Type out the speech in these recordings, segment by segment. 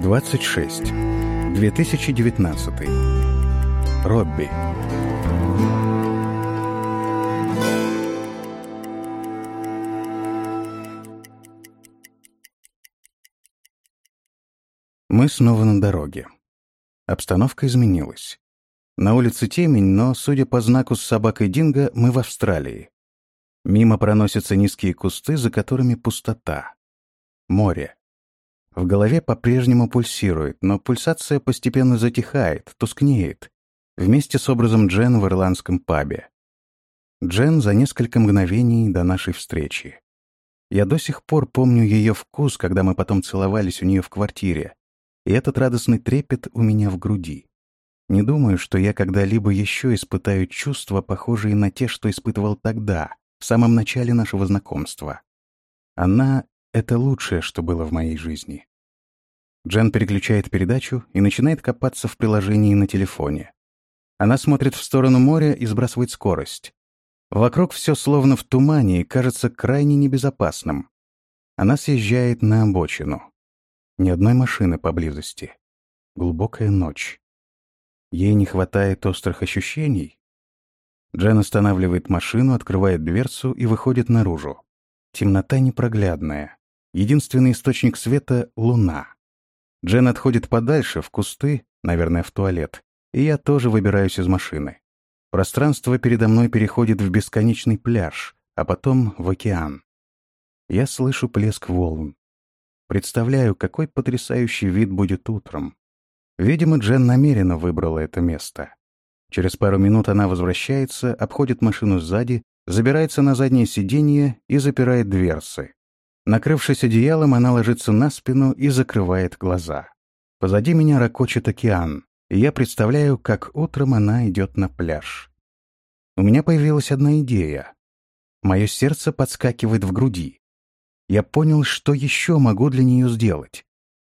26. 2019. Робби. Мы снова на дороге. Обстановка изменилась. На улице темень, но, судя по знаку с собакой Динго, мы в Австралии. Мимо проносятся низкие кусты, за которыми пустота. Море. В голове по-прежнему пульсирует, но пульсация постепенно затихает, тускнеет, вместе с образом Джен в ирландском пабе. Джен за несколько мгновений до нашей встречи. Я до сих пор помню ее вкус, когда мы потом целовались у нее в квартире, и этот радостный трепет у меня в груди. Не думаю, что я когда-либо еще испытаю чувства, похожие на те, что испытывал тогда, в самом начале нашего знакомства. Она — это лучшее, что было в моей жизни. Джен переключает передачу и начинает копаться в приложении на телефоне. Она смотрит в сторону моря и сбрасывает скорость. Вокруг все словно в тумане и кажется крайне небезопасным. Она съезжает на обочину. Ни одной машины поблизости. Глубокая ночь. Ей не хватает острых ощущений. Джен останавливает машину, открывает дверцу и выходит наружу. Темнота непроглядная. Единственный источник света — луна. Джен отходит подальше, в кусты, наверное, в туалет, и я тоже выбираюсь из машины. Пространство передо мной переходит в бесконечный пляж, а потом в океан. Я слышу плеск волн. Представляю, какой потрясающий вид будет утром. Видимо, Джен намеренно выбрала это место. Через пару минут она возвращается, обходит машину сзади, забирается на заднее сиденье и запирает дверцы. Накрывшись одеялом, она ложится на спину и закрывает глаза. Позади меня ракочет океан, и я представляю, как утром она идет на пляж. У меня появилась одна идея. Мое сердце подскакивает в груди. Я понял, что еще могу для нее сделать.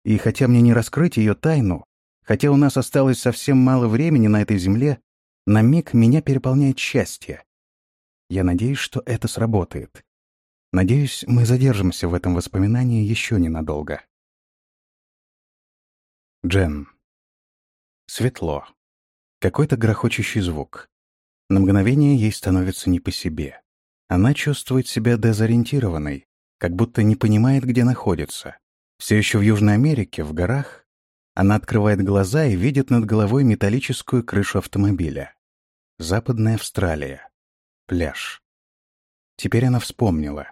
И хотя мне не раскрыть ее тайну, хотя у нас осталось совсем мало времени на этой земле, на миг меня переполняет счастье. Я надеюсь, что это сработает. Надеюсь, мы задержимся в этом воспоминании еще ненадолго. Джен. Светло. Какой-то грохочущий звук. На мгновение ей становится не по себе. Она чувствует себя дезориентированной, как будто не понимает, где находится. Все еще в Южной Америке, в горах. Она открывает глаза и видит над головой металлическую крышу автомобиля. Западная Австралия. Пляж. Теперь она вспомнила.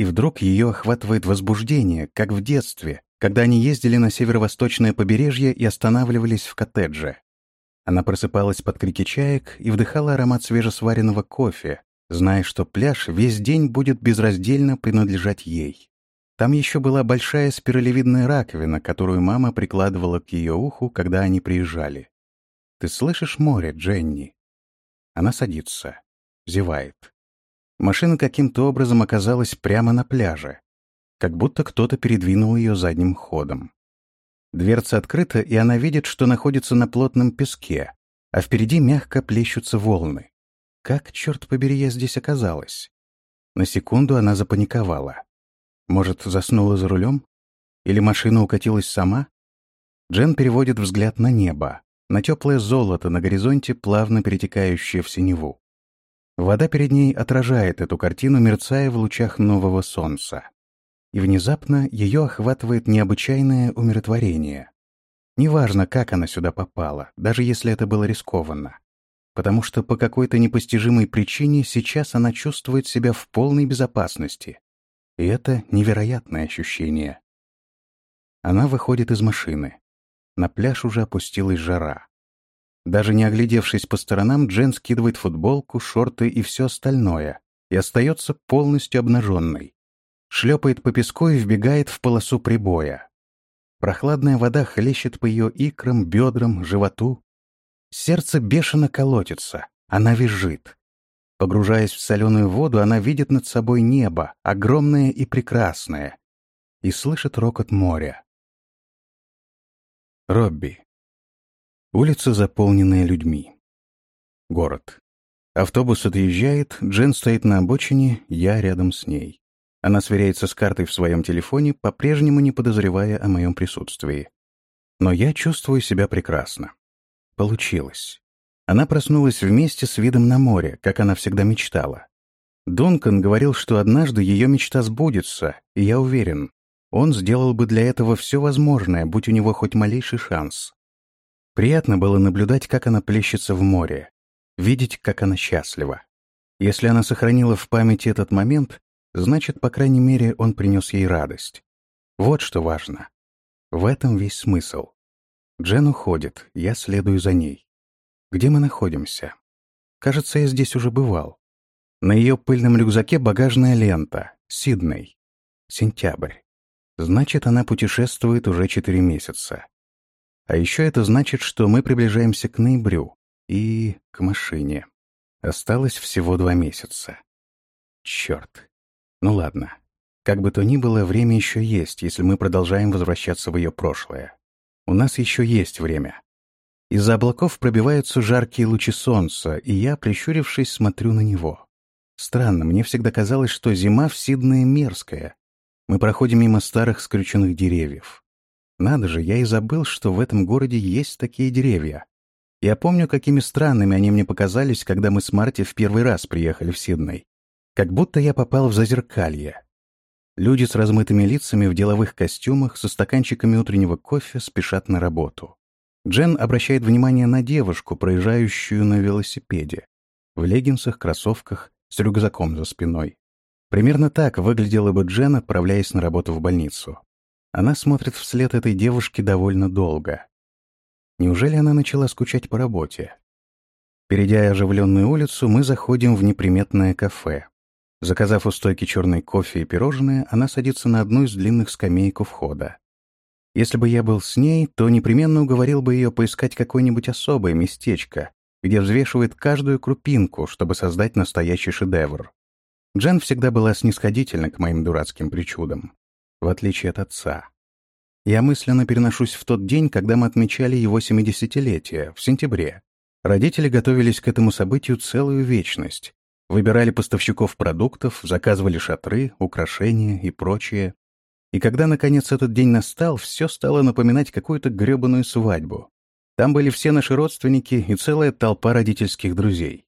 И вдруг ее охватывает возбуждение, как в детстве, когда они ездили на северо-восточное побережье и останавливались в коттедже. Она просыпалась под крики чаек и вдыхала аромат свежесваренного кофе, зная, что пляж весь день будет безраздельно принадлежать ей. Там еще была большая спиралевидная раковина, которую мама прикладывала к ее уху, когда они приезжали. «Ты слышишь море, Дженни?» Она садится, зевает. Машина каким-то образом оказалась прямо на пляже, как будто кто-то передвинул ее задним ходом. Дверца открыта, и она видит, что находится на плотном песке, а впереди мягко плещутся волны. Как, черт побери, я здесь оказалась? На секунду она запаниковала. Может, заснула за рулем? Или машина укатилась сама? Джен переводит взгляд на небо, на теплое золото на горизонте, плавно перетекающее в синеву. Вода перед ней отражает эту картину, мерцая в лучах нового солнца. И внезапно ее охватывает необычайное умиротворение. Неважно, как она сюда попала, даже если это было рискованно. Потому что по какой-то непостижимой причине сейчас она чувствует себя в полной безопасности. И это невероятное ощущение. Она выходит из машины. На пляж уже опустилась жара. Даже не оглядевшись по сторонам, Джен скидывает футболку, шорты и все остальное и остается полностью обнаженной. Шлепает по песку и вбегает в полосу прибоя. Прохладная вода хлещет по ее икрам, бедрам, животу. Сердце бешено колотится, она визжит. Погружаясь в соленую воду, она видит над собой небо, огромное и прекрасное, и слышит рокот моря. Робби. Улица, заполненная людьми. Город. Автобус отъезжает, Джен стоит на обочине, я рядом с ней. Она сверяется с картой в своем телефоне, по-прежнему не подозревая о моем присутствии. Но я чувствую себя прекрасно. Получилось. Она проснулась вместе с видом на море, как она всегда мечтала. Дункан говорил, что однажды ее мечта сбудется, и я уверен, он сделал бы для этого все возможное, будь у него хоть малейший шанс. Приятно было наблюдать, как она плещется в море, видеть, как она счастлива. Если она сохранила в памяти этот момент, значит, по крайней мере, он принес ей радость. Вот что важно. В этом весь смысл. Джен уходит, я следую за ней. Где мы находимся? Кажется, я здесь уже бывал. На ее пыльном рюкзаке багажная лента. Сидней. Сентябрь. Значит, она путешествует уже четыре месяца. А еще это значит, что мы приближаемся к ноябрю и к машине. Осталось всего два месяца. Черт. Ну ладно. Как бы то ни было, время еще есть, если мы продолжаем возвращаться в ее прошлое. У нас еще есть время. Из-за облаков пробиваются жаркие лучи солнца, и я, прищурившись, смотрю на него. Странно, мне всегда казалось, что зима в Сиднее мерзкая. Мы проходим мимо старых скрюченных деревьев. Надо же, я и забыл, что в этом городе есть такие деревья. Я помню, какими странными они мне показались, когда мы с Марти в первый раз приехали в Сидней. Как будто я попал в зазеркалье. Люди с размытыми лицами в деловых костюмах со стаканчиками утреннего кофе спешат на работу. Джен обращает внимание на девушку, проезжающую на велосипеде, в леггинсах, кроссовках, с рюкзаком за спиной. Примерно так выглядела бы Джен, отправляясь на работу в больницу. Она смотрит вслед этой девушке довольно долго. Неужели она начала скучать по работе? Перейдя оживленную улицу, мы заходим в неприметное кафе. Заказав у стойки черный кофе и пирожное, она садится на одну из длинных скамеек у входа. Если бы я был с ней, то непременно уговорил бы ее поискать какое-нибудь особое местечко, где взвешивает каждую крупинку, чтобы создать настоящий шедевр. Джен всегда была снисходительна к моим дурацким причудам, в отличие от отца. Я мысленно переношусь в тот день, когда мы отмечали его 70-летие, в сентябре. Родители готовились к этому событию целую вечность, Выбирали поставщиков продуктов, заказывали шатры, украшения и прочее. И когда, наконец, этот день настал, все стало напоминать какую-то гребаную свадьбу. Там были все наши родственники и целая толпа родительских друзей.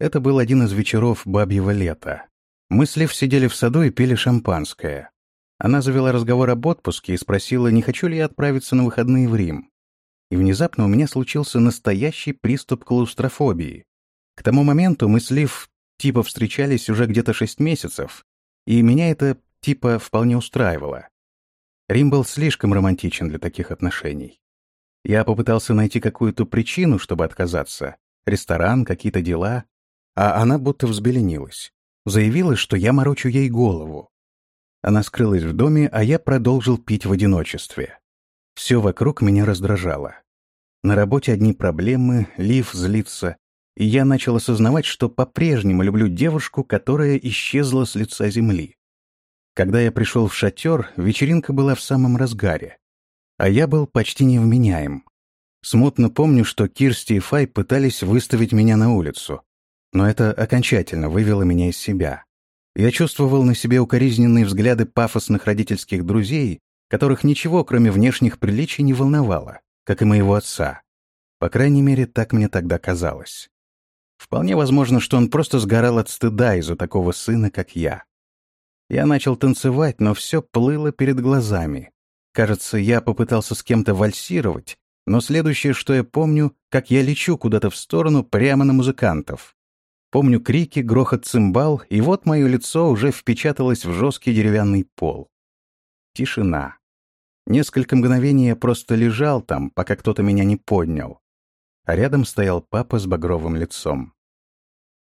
Это был один из вечеров бабьего лета. Мы с сидели в саду и пили шампанское. Она завела разговор об отпуске и спросила, не хочу ли я отправиться на выходные в Рим. И внезапно у меня случился настоящий приступ клаустрофобии. К тому моменту мы с Лив типа встречались уже где-то шесть месяцев, и меня это типа вполне устраивало. Рим был слишком романтичен для таких отношений. Я попытался найти какую-то причину, чтобы отказаться. Ресторан, какие-то дела. А она будто взбеленилась. Заявила, что я морочу ей голову. Она скрылась в доме, а я продолжил пить в одиночестве. Все вокруг меня раздражало. На работе одни проблемы, Лив злится, и я начал осознавать, что по-прежнему люблю девушку, которая исчезла с лица земли. Когда я пришел в шатер, вечеринка была в самом разгаре, а я был почти невменяем. Смутно помню, что Кирсти и Фай пытались выставить меня на улицу, но это окончательно вывело меня из себя. Я чувствовал на себе укоризненные взгляды пафосных родительских друзей, которых ничего, кроме внешних приличий, не волновало, как и моего отца. По крайней мере, так мне тогда казалось. Вполне возможно, что он просто сгорал от стыда из-за такого сына, как я. Я начал танцевать, но все плыло перед глазами. Кажется, я попытался с кем-то вальсировать, но следующее, что я помню, как я лечу куда-то в сторону прямо на музыкантов. Помню крики, грохот цимбал, и вот мое лицо уже впечаталось в жесткий деревянный пол. Тишина. Несколько мгновений я просто лежал там, пока кто-то меня не поднял а рядом стоял папа с багровым лицом.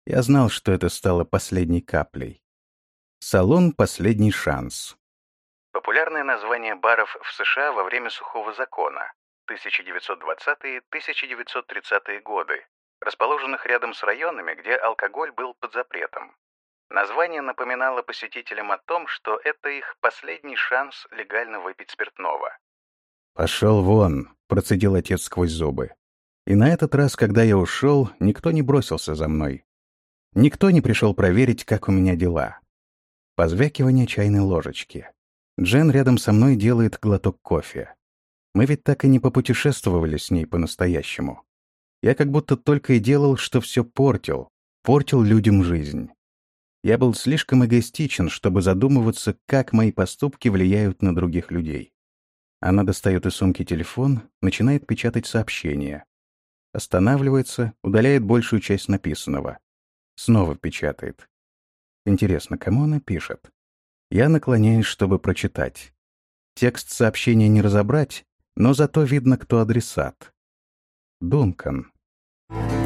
Я знал, что это стало последней каплей. Салон «Последний шанс». Популярное название баров в США во время сухого закона 1920-1930-е годы, расположенных рядом с районами, где алкоголь был под запретом. Название напоминало посетителям о том, что это их последний шанс легально выпить спиртного. «Пошел вон», — процедил отец сквозь зубы. И на этот раз, когда я ушел, никто не бросился за мной. Никто не пришел проверить, как у меня дела. Позвякивание чайной ложечки. Джен рядом со мной делает глоток кофе. Мы ведь так и не попутешествовали с ней по-настоящему. Я как будто только и делал, что все портил, портил людям жизнь. Я был слишком эгоистичен, чтобы задумываться, как мои поступки влияют на других людей. Она достает из сумки телефон, начинает печатать сообщения. Останавливается, удаляет большую часть написанного. Снова печатает. Интересно, кому она пишет? Я наклоняюсь, чтобы прочитать. Текст сообщения не разобрать, но зато видно, кто адресат. Дункан. Thank you.